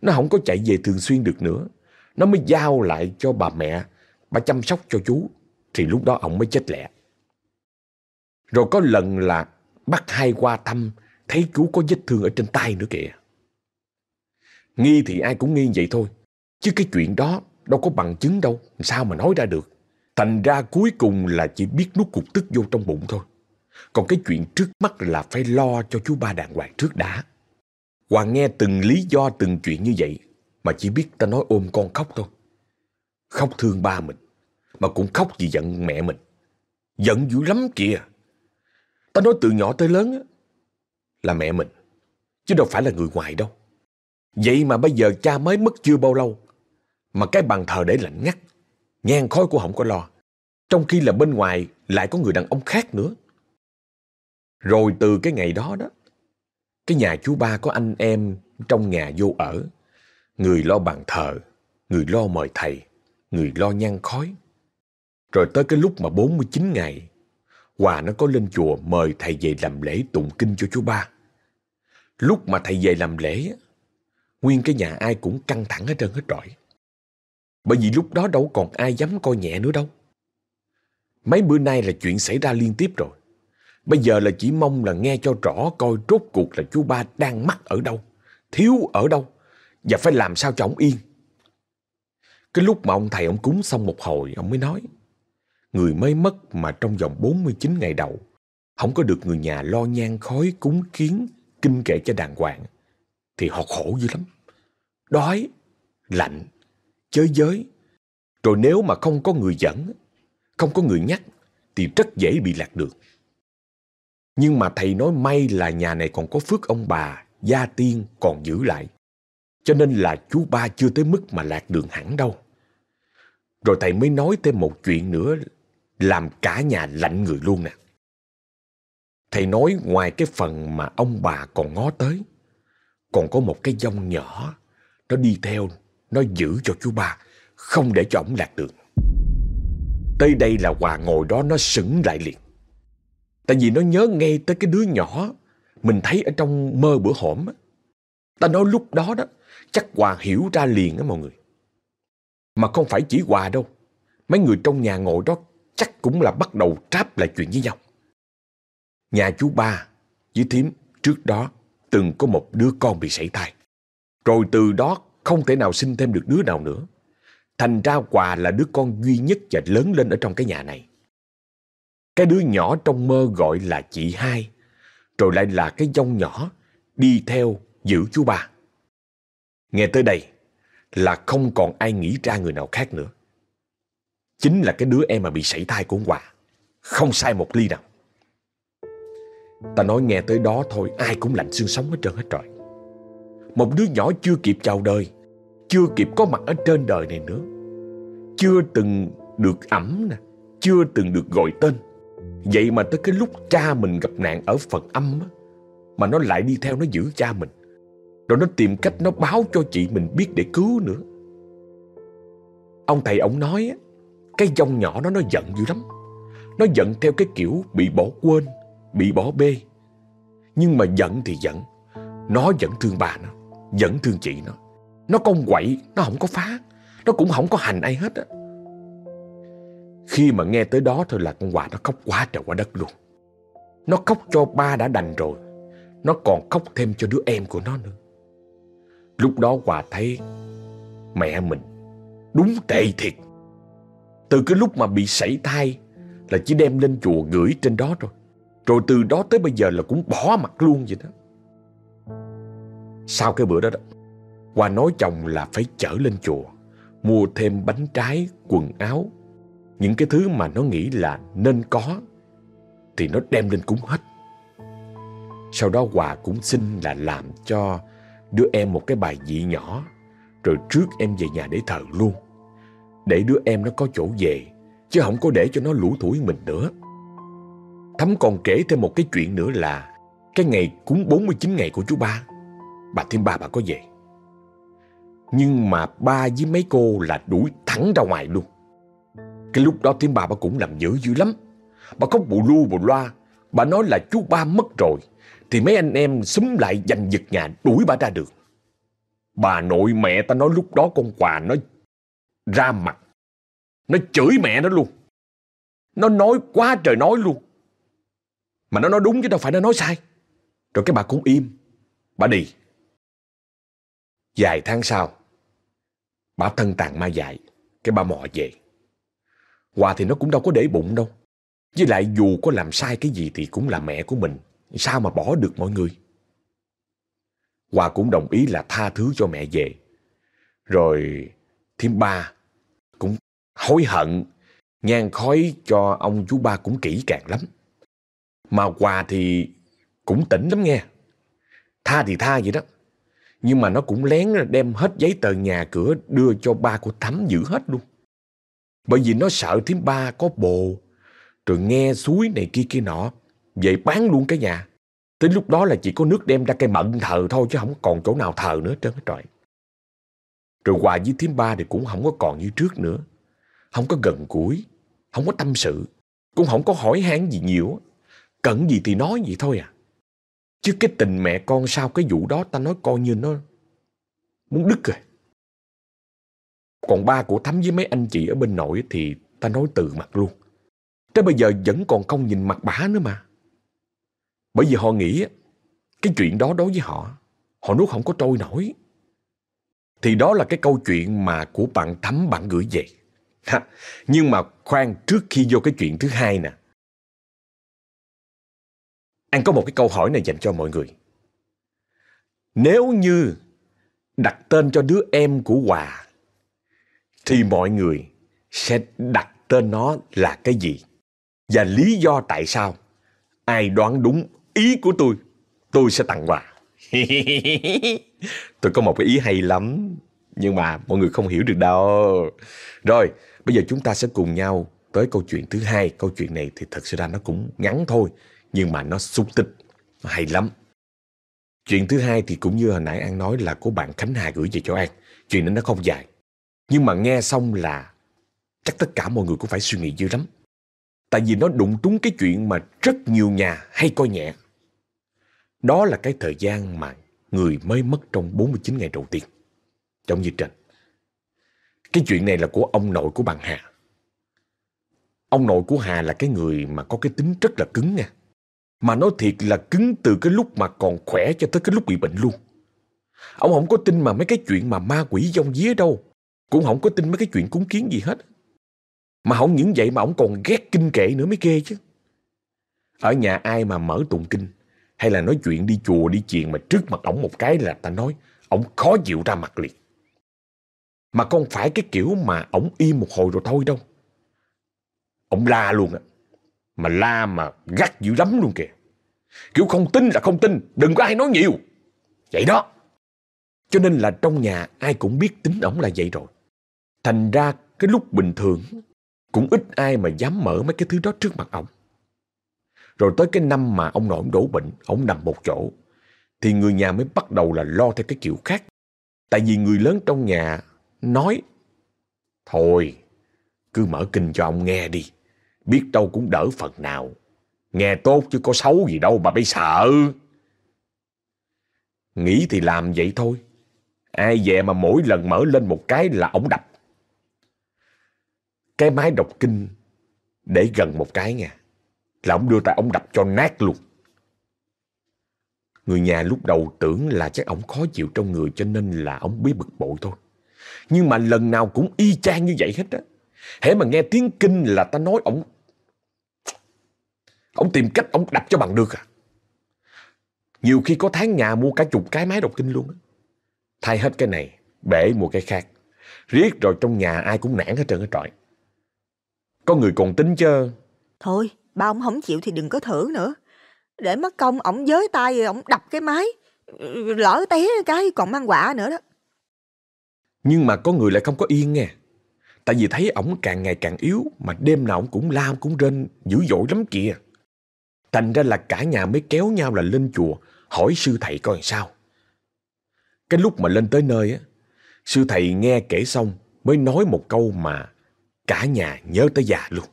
Nó không có chạy về thường xuyên được nữa. Nó mới giao lại cho bà mẹ, bà chăm sóc cho chú. Thì lúc đó ông mới chết lẹ. Rồi có lần là bắt hai qua thăm, thấy chú có vết thương ở trên tay nữa kìa. Nghi thì ai cũng nghi vậy thôi. Chứ cái chuyện đó đâu có bằng chứng đâu, sao mà nói ra được. Thành ra cuối cùng là chỉ biết nuốt cục tức vô trong bụng thôi. Còn cái chuyện trước mắt là phải lo cho chú ba đàng hoàng trước đã. Hoàng nghe từng lý do từng chuyện như vậy mà chỉ biết ta nói ôm con khóc thôi. Khóc thương ba mình, mà cũng khóc vì giận mẹ mình. Giận dữ lắm kìa. Ta nói từ nhỏ tới lớn là mẹ mình, chứ đâu phải là người ngoài đâu. Vậy mà bây giờ cha mới mất chưa bao lâu, mà cái bàn thờ để lạnh ngắt, nhang khói của không có lo. Trong khi là bên ngoài lại có người đàn ông khác nữa. Rồi từ cái ngày đó đó, cái nhà chú ba có anh em trong nhà vô ở. Người lo bàn thờ, người lo mời thầy, người lo nhang khói. Rồi tới cái lúc mà 49 ngày, Hòa nó có lên chùa mời thầy về làm lễ tụng kinh cho chú ba. Lúc mà thầy về làm lễ, nguyên cái nhà ai cũng căng thẳng hết trơn hết trọi. Bởi vì lúc đó đâu còn ai dám coi nhẹ nữa đâu. Mấy bữa nay là chuyện xảy ra liên tiếp rồi. Bây giờ là chỉ mong là nghe cho rõ coi rốt cuộc là chú ba đang mắc ở đâu, thiếu ở đâu và phải làm sao cho ông yên. Cái lúc mà ông thầy ông cúng xong một hồi ông mới nói Người mới mất mà trong vòng 49 ngày đầu không có được người nhà lo nhang khói cúng kiến kinh kệ cho đàng hoàng thì họ khổ dữ lắm. Đói, lạnh, chơi giới. Rồi nếu mà không có người dẫn, không có người nhắc thì rất dễ bị lạc đường. Nhưng mà thầy nói may là nhà này còn có phước ông bà, gia tiên còn giữ lại. Cho nên là chú ba chưa tới mức mà lạc đường hẳn đâu. Rồi thầy mới nói thêm một chuyện nữa làm cả nhà lạnh người luôn nè. Thầy nói ngoài cái phần mà ông bà còn ngó tới, còn có một cái dông nhỏ, nó đi theo, nó giữ cho chú ba, không để cho ổng lạc đường. Tới đây là Hòa ngồi đó nó sững lại liền. Tại vì nó nhớ ngay tới cái đứa nhỏ mình thấy ở trong mơ bữa hổm. Ta nói lúc đó đó, chắc Hòa hiểu ra liền á mọi người. Mà không phải chỉ Hòa đâu. Mấy người trong nhà ngồi đó chắc cũng là bắt đầu tráp lại chuyện với nhau. Nhà chú ba với thím trước đó từng có một đứa con bị sảy thai. Rồi từ đó không thể nào sinh thêm được đứa nào nữa. Thành ra Hòa là đứa con duy nhất và lớn lên ở trong cái nhà này. Cái đứa nhỏ trong mơ gọi là chị hai, rồi lại là cái dông nhỏ đi theo giữ chú ba. Nghe tới đây là không còn ai nghĩ ra người nào khác nữa. Chính là cái đứa em mà bị sảy thai của ông Hòa. Không sai một ly nào. Ta nói nghe tới đó thôi ai cũng lạnh xương sống hết trơn hết trời. Một đứa nhỏ chưa kịp chào đời, chưa kịp có mặt ở trên đời này nữa. Chưa từng được ẩm nè, chưa từng được gọi tên. Vậy mà tới cái lúc cha mình gặp nạn ở phần âm á, mà nó lại đi theo nó giữ cha mình. Rồi nó tìm cách nó báo cho chị mình biết để cứu nữa. Ông thầy ông nói á, cái dông nhỏ đó nó giận dữ lắm. Nó giận theo cái kiểu bị bỏ quên, bị bỏ bê. Nhưng mà giận thì giận, nó vẫn thương bà nó, vẫn thương chị nó. Nó con quậy, nó không có phá, nó cũng không có hành ai hết á. Khi mà nghe tới đó thôi là con Hòa nó khóc quá trời quá đất luôn. Nó khóc cho ba đã đành rồi. Nó còn khóc thêm cho đứa em của nó nữa. Lúc đó Hòa thấy mẹ mình đúng tệ thiệt. Từ cái lúc mà bị sảy thai là chỉ đem lên chùa gửi trên đó rồi. Rồi từ đó tới bây giờ là cũng bỏ mặt luôn vậy đó. Sau cái bữa đó đó, Hòa nói chồng là phải chở lên chùa, mua thêm bánh trái, quần áo, những cái thứ mà nó nghĩ là nên có thì nó đem lên cúng hết. Sau đó Hòa cũng xin là làm cho đứa em một cái bài dị nhỏ rồi trước em về nhà để thờ luôn. Để đứa em nó có chỗ về chứ không có để cho nó lũ thủi mình nữa. Thắm còn kể thêm một cái chuyện nữa là cái ngày cúng 49 ngày của chú ba, bà thêm ba bà có về. Nhưng mà ba với mấy cô là đuổi thẳng ra ngoài luôn. Cái lúc đó tiếng bà bà cũng làm dữ dữ lắm. Bà khóc bù lu bù loa. Bà nói là chú ba mất rồi. Thì mấy anh em xúm lại giành giật nhà đuổi bà ra được. Bà nội mẹ ta nói lúc đó con quà nó ra mặt. Nó chửi mẹ nó luôn. Nó nói quá trời nói luôn. Mà nó nói đúng chứ đâu phải nó nói sai. Rồi cái bà cũng im. Bà đi. Vài tháng sau, bà thân tàn ma dại. Cái bà mò về. Hòa thì nó cũng đâu có để bụng đâu. Với lại dù có làm sai cái gì thì cũng là mẹ của mình. Sao mà bỏ được mọi người? Hòa cũng đồng ý là tha thứ cho mẹ về. Rồi thêm ba cũng hối hận, nhan khói cho ông chú ba cũng kỹ càng lắm. Mà Hòa thì cũng tỉnh lắm nghe. Tha thì tha vậy đó. Nhưng mà nó cũng lén đem hết giấy tờ nhà cửa đưa cho ba của Thắm giữ hết luôn. Bởi vì nó sợ thím ba có bồ, rồi nghe suối này kia kia nọ, vậy bán luôn cái nhà. Tới lúc đó là chỉ có nước đem ra cây mận thờ thôi chứ không còn chỗ nào thờ nữa trơn hết trời Rồi Hòa với thím ba thì cũng không có còn như trước nữa. Không có gần gũi, không có tâm sự, cũng không có hỏi han gì nhiều. Cần gì thì nói vậy thôi à. Chứ cái tình mẹ con sau cái vụ đó ta nói coi như nó muốn đứt rồi. Còn ba của Thắm với mấy anh chị ở bên nội thì ta nói từ mặt luôn. Tới bây giờ vẫn còn không nhìn mặt bả nữa mà. Bởi vì họ nghĩ cái chuyện đó đối với họ, họ nuốt không có trôi nổi. Thì đó là cái câu chuyện mà của bạn Thắm bạn gửi về. Nhưng mà khoan trước khi vô cái chuyện thứ hai nè. Anh có một cái câu hỏi này dành cho mọi người. Nếu như đặt tên cho đứa em của Hòa thì mọi người sẽ đặt tên nó là cái gì và lý do tại sao. Ai đoán đúng ý của tôi, tôi sẽ tặng quà. tôi có một cái ý hay lắm, nhưng mà mọi người không hiểu được đâu. Rồi, bây giờ chúng ta sẽ cùng nhau tới câu chuyện thứ hai. Câu chuyện này thì thật sự ra nó cũng ngắn thôi, nhưng mà nó xúc tích, nó hay lắm. Chuyện thứ hai thì cũng như hồi nãy An nói là của bạn Khánh Hà gửi về cho An. Chuyện đó nó không dài. Nhưng mà nghe xong là chắc tất cả mọi người cũng phải suy nghĩ dữ lắm. Tại vì nó đụng trúng cái chuyện mà rất nhiều nhà hay coi nhẹ. Đó là cái thời gian mà người mới mất trong 49 ngày đầu tiên. Giống như trên. Cái chuyện này là của ông nội của bạn Hà. Ông nội của Hà là cái người mà có cái tính rất là cứng nha. Mà nói thiệt là cứng từ cái lúc mà còn khỏe cho tới cái lúc bị bệnh luôn. Ông không có tin mà mấy cái chuyện mà ma quỷ dông día đâu. Cũng không có tin mấy cái chuyện cúng kiến gì hết. Mà không những vậy mà ông còn ghét kinh kệ nữa mới ghê chứ. Ở nhà ai mà mở tụng kinh hay là nói chuyện đi chùa đi chuyện mà trước mặt ổng một cái là ta nói ổng khó chịu ra mặt liền. Mà không phải cái kiểu mà ổng im một hồi rồi thôi đâu. Ổng la luôn á. Mà la mà gắt dữ lắm luôn kìa. Kiểu không tin là không tin, đừng có ai nói nhiều. Vậy đó. Cho nên là trong nhà ai cũng biết tính ổng là vậy rồi. Thành ra cái lúc bình thường cũng ít ai mà dám mở mấy cái thứ đó trước mặt ông. Rồi tới cái năm mà ông nội ông đổ bệnh, ông nằm một chỗ, thì người nhà mới bắt đầu là lo theo cái kiểu khác. Tại vì người lớn trong nhà nói, Thôi, cứ mở kinh cho ông nghe đi, biết đâu cũng đỡ phần nào. Nghe tốt chứ có xấu gì đâu mà bị sợ. Nghĩ thì làm vậy thôi. Ai về mà mỗi lần mở lên một cái là ổng đập cái máy đọc kinh để gần một cái nha. Là ông đưa tay ông đập cho nát luôn. Người nhà lúc đầu tưởng là chắc ông khó chịu trong người cho nên là ông biết bực bội thôi. Nhưng mà lần nào cũng y chang như vậy hết á. Hễ mà nghe tiếng kinh là ta nói ông... Ông tìm cách ông đập cho bằng được à. Nhiều khi có tháng nhà mua cả chục cái máy đọc kinh luôn á. Thay hết cái này, bể mua cái khác. Riết rồi trong nhà ai cũng nản hết trơn hết trọi. Có người còn tính chứ. Thôi, ba ông không chịu thì đừng có thử nữa. Để mất công ổng giới tay ổng đập cái máy. Lỡ té cái còn mang quả nữa đó. Nhưng mà có người lại không có yên nghe. Tại vì thấy ổng càng ngày càng yếu mà đêm nào ổng cũng lao cũng rên dữ dội lắm kìa. Thành ra là cả nhà mới kéo nhau là lên chùa hỏi sư thầy coi làm sao. Cái lúc mà lên tới nơi á, sư thầy nghe kể xong mới nói một câu mà cả nhà nhớ tới già luôn.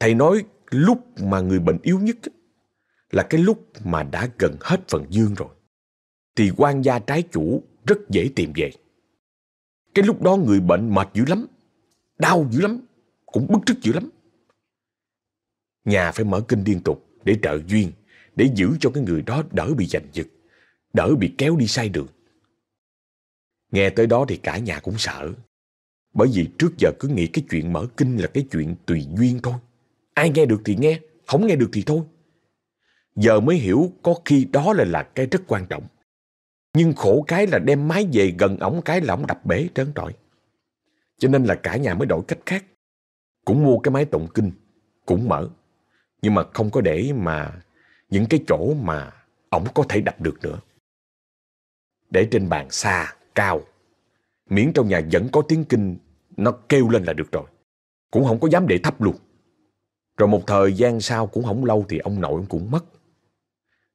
Thầy nói lúc mà người bệnh yếu nhất là cái lúc mà đã gần hết phần dương rồi. Thì quan gia trái chủ rất dễ tìm về. Cái lúc đó người bệnh mệt dữ lắm, đau dữ lắm, cũng bức rứt dữ lắm. Nhà phải mở kinh liên tục để trợ duyên, để giữ cho cái người đó đỡ bị giành giật, đỡ bị kéo đi sai đường. Nghe tới đó thì cả nhà cũng sợ. Bởi vì trước giờ cứ nghĩ cái chuyện mở kinh là cái chuyện tùy duyên thôi. Ai nghe được thì nghe, không nghe được thì thôi. Giờ mới hiểu có khi đó là là cái rất quan trọng. Nhưng khổ cái là đem máy về gần ổng cái là ổng đập bể trơn trọi. Cho nên là cả nhà mới đổi cách khác. Cũng mua cái máy tụng kinh, cũng mở. Nhưng mà không có để mà những cái chỗ mà ổng có thể đập được nữa. Để trên bàn xa, cao. Miễn trong nhà vẫn có tiếng kinh nó kêu lên là được rồi. Cũng không có dám để thấp luôn. Rồi một thời gian sau cũng không lâu thì ông nội cũng mất.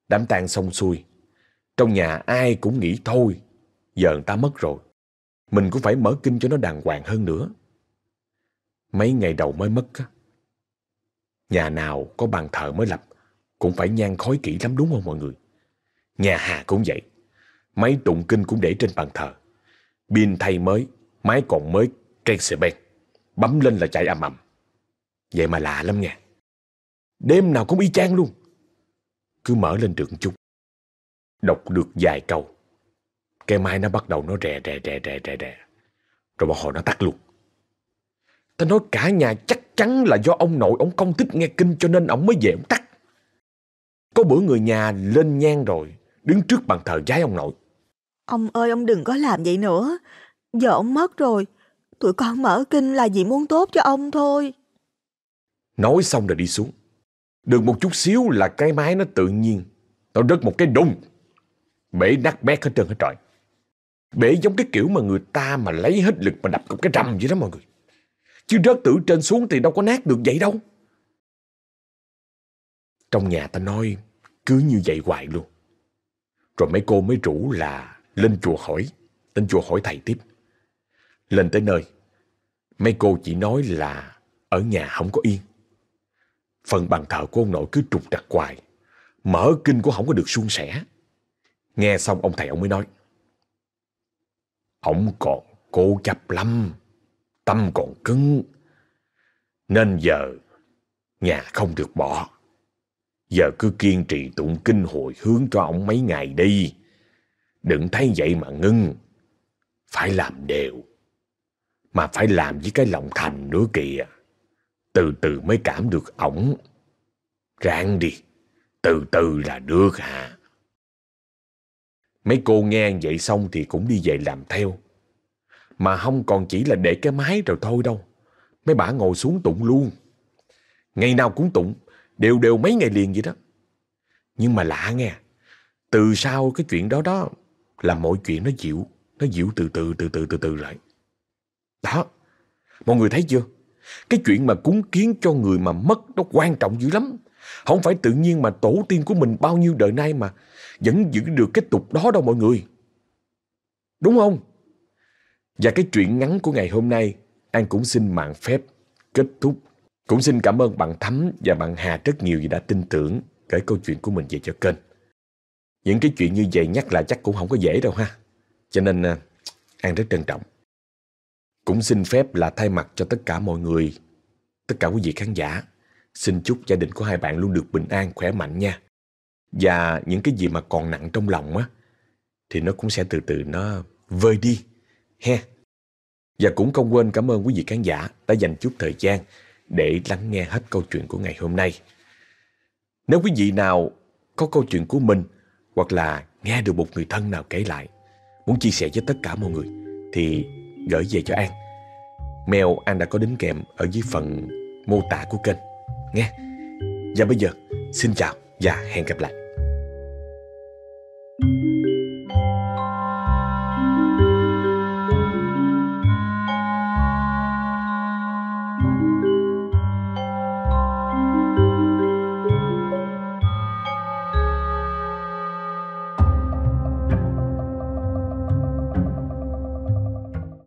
Đám tang xong xuôi. Trong nhà ai cũng nghĩ thôi, giờ người ta mất rồi. Mình cũng phải mở kinh cho nó đàng hoàng hơn nữa. Mấy ngày đầu mới mất á. Nhà nào có bàn thờ mới lập cũng phải nhang khói kỹ lắm đúng không mọi người? Nhà Hà cũng vậy. mấy tụng kinh cũng để trên bàn thờ. Pin thay mới, máy còn mới, trên xe ben. Bấm lên là chạy ầm ầm. Vậy mà lạ lắm nghe, Đêm nào cũng y chang luôn. Cứ mở lên được chút. Đọc được vài câu. Cái máy nó bắt đầu nó rè rè rè rè rè rè. Rồi một hồi nó tắt luôn. Ta nói cả nhà chắc chắn là do ông nội ông không thích nghe kinh cho nên ông mới về ông tắt. Có bữa người nhà lên nhang rồi, đứng trước bàn thờ giái ông nội. Ông ơi, ông đừng có làm vậy nữa. Giờ ông mất rồi. Tụi con mở kinh là vì muốn tốt cho ông thôi. Nói xong rồi đi xuống. Được một chút xíu là cái máy nó tự nhiên. Nó rớt một cái đùng. Bể nát bét hết trơn hết trọi. Bể giống cái kiểu mà người ta mà lấy hết lực mà đập một cái rầm vậy đó mọi người. Chứ rớt từ trên xuống thì đâu có nát được vậy đâu. Trong nhà ta nói cứ như vậy hoài luôn. Rồi mấy cô mới rủ là lên chùa hỏi. Lên chùa hỏi thầy tiếp. Lên tới nơi. Mấy cô chỉ nói là ở nhà không có yên. Phần bàn thờ của ông nội cứ trục trặc hoài. Mở kinh cũng không có được suôn sẻ. Nghe xong ông thầy ông mới nói. Ông còn cố chấp lắm. Tâm còn cứng. Nên giờ nhà không được bỏ. Giờ cứ kiên trì tụng kinh hồi hướng cho ông mấy ngày đi. Đừng thấy vậy mà ngưng. Phải làm đều. Mà phải làm với cái lòng thành nữa kìa. Từ từ mới cảm được ổng. Ráng đi. Từ từ là được hả? Mấy cô nghe vậy xong thì cũng đi về làm theo. Mà không còn chỉ là để cái máy rồi thôi đâu. Mấy bà ngồi xuống tụng luôn. Ngày nào cũng tụng, đều đều mấy ngày liền vậy đó. Nhưng mà lạ nghe, từ sau cái chuyện đó đó là mọi chuyện nó dịu, nó dịu từ từ từ từ từ từ lại. Đó, mọi người thấy chưa? Cái chuyện mà cúng kiến cho người mà mất nó quan trọng dữ lắm. Không phải tự nhiên mà tổ tiên của mình bao nhiêu đời nay mà vẫn giữ được cái tục đó đâu mọi người. Đúng không? Và cái chuyện ngắn của ngày hôm nay, An cũng xin mạng phép kết thúc. Cũng xin cảm ơn bạn Thắm và bạn Hà rất nhiều vì đã tin tưởng kể câu chuyện của mình về cho kênh. Những cái chuyện như vậy nhắc lại chắc cũng không có dễ đâu ha. Cho nên à, An rất trân trọng. Cũng xin phép là thay mặt cho tất cả mọi người, tất cả quý vị khán giả, xin chúc gia đình của hai bạn luôn được bình an, khỏe mạnh nha. Và những cái gì mà còn nặng trong lòng á, thì nó cũng sẽ từ từ nó vơi đi, he. Và cũng không quên cảm ơn quý vị khán giả đã dành chút thời gian để lắng nghe hết câu chuyện của ngày hôm nay. Nếu quý vị nào có câu chuyện của mình hoặc là nghe được một người thân nào kể lại, muốn chia sẻ với tất cả mọi người thì gửi về cho An. Mail An đã có đính kèm ở dưới phần mô tả của kênh. Nghe. Và bây giờ, xin chào và hẹn gặp lại.